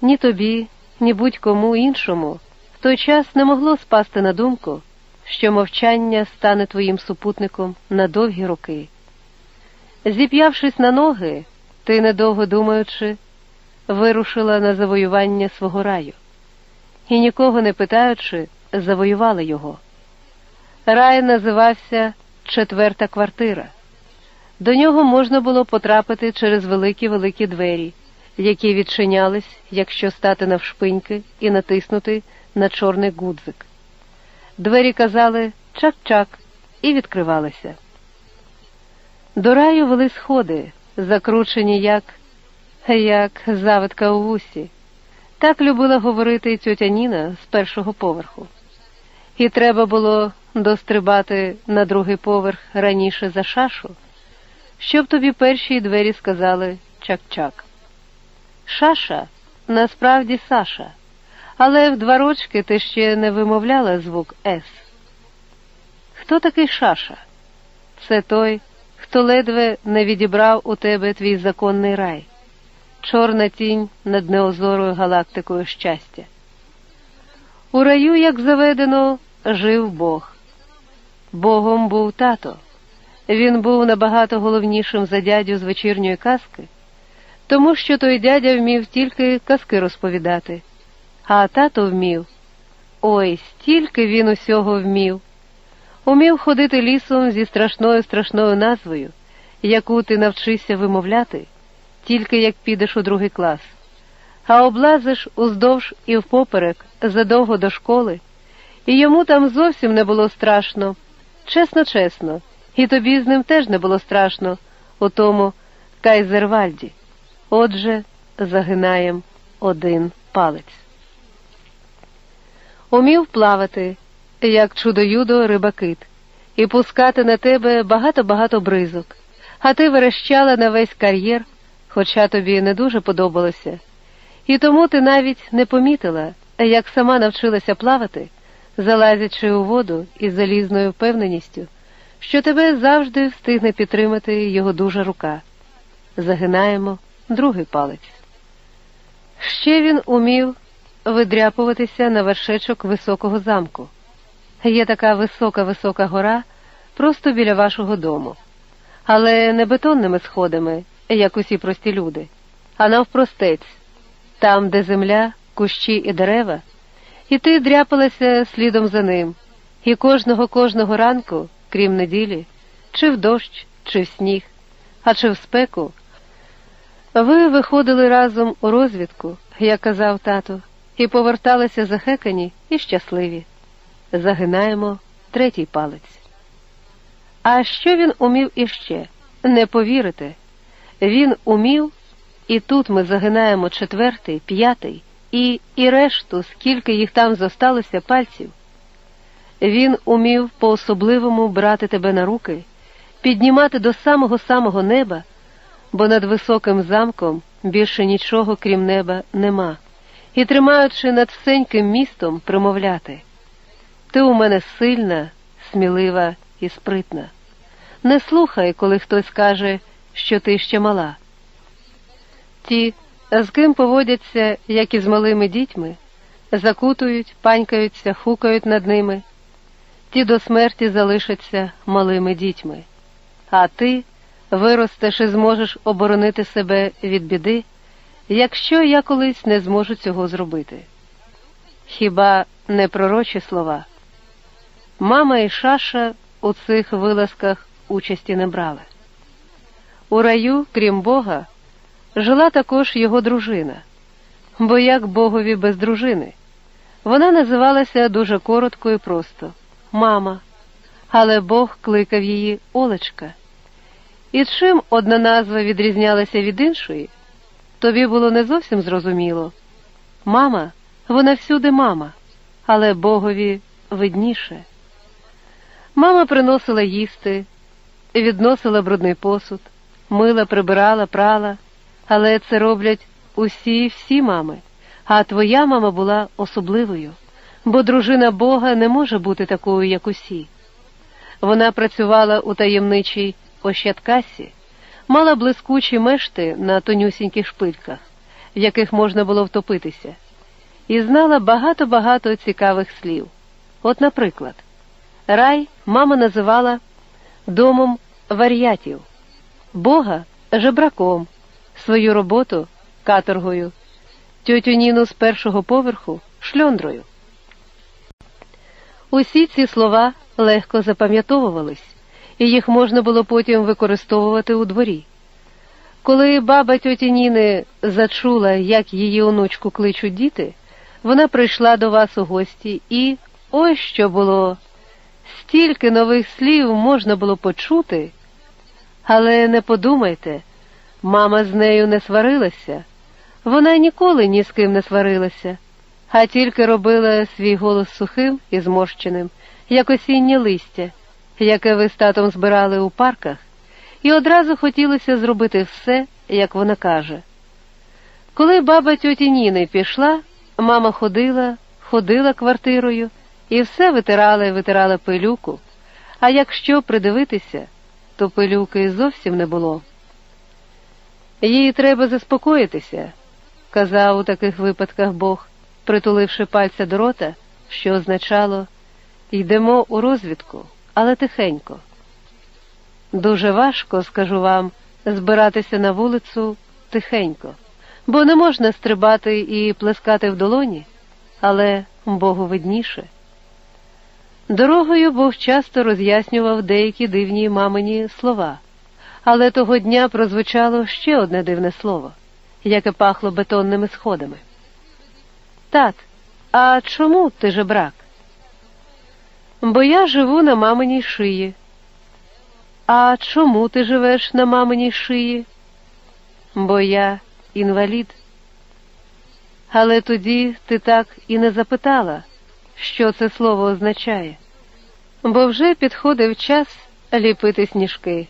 ні тобі, ні будь-кому іншому в той час не могло спасти на думку, що мовчання стане твоїм супутником на довгі роки. Зіп'явшись на ноги, ти, недовго думаючи, вирушила на завоювання свого раю і, нікого не питаючи, завоювала його. Рай називався Четверта квартира. До нього можна було потрапити через великі великі двері, які відчинялись, якщо стати навшпиньки і натиснути на чорний гудзик. Двері казали чак-чак і відкривалися. До раю вели сходи, закручені як як завитка у вусі. Так любила говорити тьотя Ніна з першого поверху. І треба було дострибати на другий поверх раніше за шашу, щоб тобі перші двері сказали чак-чак. Шаша насправді Саша, але в два рочки ти ще не вимовляла звук С. Хто такий Шаша? Це той, хто ледве не відібрав у тебе твій законний рай, чорна тінь над неозорою галактикою щастя. У раю, як заведено, жив Бог. Богом був тато. Він був набагато головнішим за дядю з вечірньої казки, тому що той дядя вмів тільки казки розповідати, а тато вмів. Ой, стільки він усього вмів. Умів ходити лісом зі страшною страшною назвою, яку ти навчишся вимовляти, тільки як підеш у другий клас, а облазиш уздовж і впоперек задовго до школи, і йому там зовсім не було страшно, чесно, чесно, і тобі з ним теж не було страшно, у тому Кайзервальді. Отже, загинаєм один палець. Умів плавати як чудо-юдо рибакит, і пускати на тебе багато-багато бризок, а ти верещала на весь кар'єр, хоча тобі не дуже подобалося, і тому ти навіть не помітила, як сама навчилася плавати, залазячи у воду із залізною впевненістю, що тебе завжди встигне підтримати його дужа рука. Загинаємо другий палець. Ще він умів видряпуватися на вершечок високого замку. Є така висока висока гора просто біля вашого дому, але не бетонними сходами, як усі прості люди, а навпростець, там, де земля, кущі і дерева, і ти дряпалася слідом за ним, і кожного кожного ранку, крім неділі, чи в дощ, чи в сніг, а чи в спеку. Ви виходили разом у розвідку, як казав тато, і поверталися захекані і щасливі загинаємо третій палець. А що він умів іще? Не повірите. Він умів, і тут ми загинаємо четвертий, п'ятий і і решту, скільки їх там зосталося пальців. Він умів по особливому брати тебе на руки, піднімати до самого самого неба, бо над високим замком більше нічого, крім неба, нема, і, тримаючи над всеньким містом, примовляти. Ти у мене сильна, смілива і спритна. Не слухай, коли хтось каже, що ти ще мала. Ті, з ким поводяться, як і з малими дітьми, закутують, панькаються, хукають над ними, ті до смерті залишаться малими дітьми, а ти виростеш і зможеш оборонити себе від біди, якщо я колись не зможу цього зробити. Хіба не пророчі слова? Мама і Шаша у цих вилазках участі не брали. У раю, крім Бога, жила також його дружина, бо як Богові без дружини. Вона називалася дуже коротко і просто мама, але Бог кликав її Олечка. І чим одна назва відрізнялася від іншої, тобі було не зовсім зрозуміло. Мама, вона всюди мама, але Богові видніше. Мама приносила їсти, відносила брудний посуд, мила, прибирала, прала, але це роблять усі всі мами, а твоя мама була особливою, бо дружина Бога не може бути такою, як усі. Вона працювала у таємничій ощадкасі, мала блискучі мешти на тонюсіньких шпильках, в яких можна було втопитися, і знала багато-багато цікавих слів. От, наприклад, рай мама називала домом вар'ятів, Бога жебраком, свою роботу каторгою, тьотю Ніну з першого поверху шльондрою. Усі ці слова легко запам'ятовувались, і їх можна було потім використовувати у дворі. Коли баба тьоті Ніни зачула, як її онучку кличуть діти, вона прийшла до вас у гості і ось що було. Стільки нових слів можна було почути, але не подумайте, мама з нею не сварилася, вона ніколи ні з ким не сварилася, а тільки робила свій голос сухим і зморщеним, як осіннє листя, яке ви з татом збирали у парках, і одразу хотілося зробити все, як вона каже. Коли баба тьоті Ніни пішла, мама ходила, ходила квартирою і все витирала і витирала пилюку, а якщо придивитися, то пилюки зовсім не було. Їй треба заспокоїтися, казав у таких випадках Бог, притуливши пальця до рота, що означало йдемо у розвідку, але тихенько. Дуже важко, скажу вам, збиратися на вулицю тихенько, бо не можна стрибати і плескати в долоні, але Богу видніше. Дорогою Бог часто роз'яснював деякі дивні мамині слова, але того дня прозвучало ще одне дивне слово, яке пахло бетонними сходами. Тат, а чому ти жебрак? Бо я живу на маминій шиї. А чому ти живеш на маминій шиї? Бо я інвалід. Але тоді ти так і не запитала що це слово означає, бо вже підходив час ліпити сніжки.